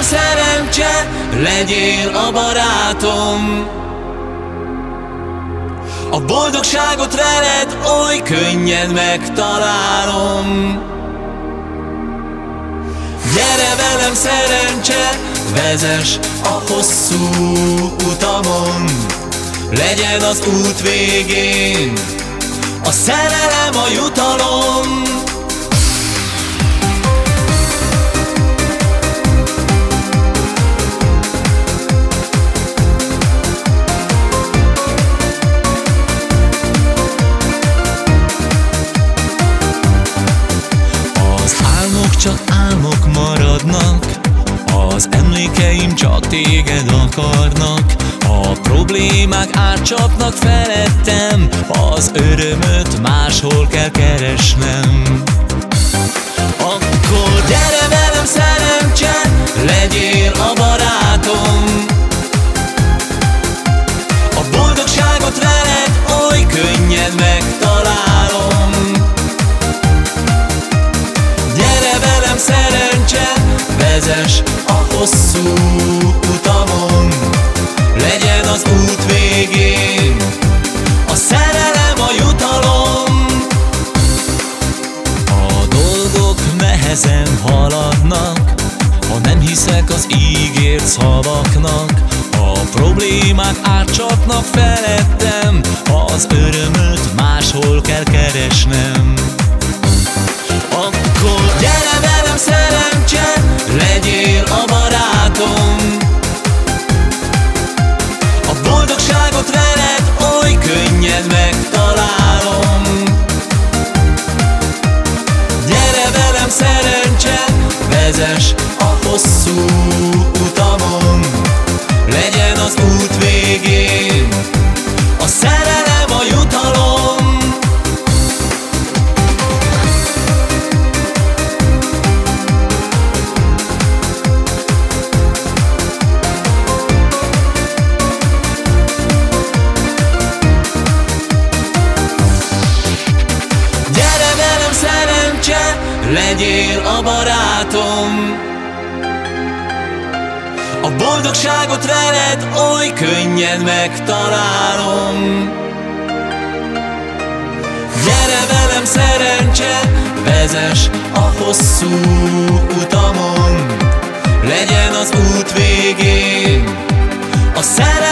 velem szerencse, legyél a barátom. A boldogságot veled oly könnyen megtalálom. Gyere velem szerencse, vezes a hosszú utamon. Legyen az út végén a szerelem a jutalom csak álmok maradnak Az emlékeim csak téged akarnak. A problémák átcsapnak felettem Az örömöt máshol kell keresnem vezes a hosszú utamon. Legyen az út végén a szerelem a jutalom. A dolgok nehezen haladnak Ha nem hiszek az ígért szavaknak. A problémák átcsapnak felettem Az örömöt máshol kell keresnem vezes legyél a barátom. A boldogságot veled oly könnyen megtalálom. Gyere velem szerencse, vezes a hosszú utamon. Legyen az út végén a szerelem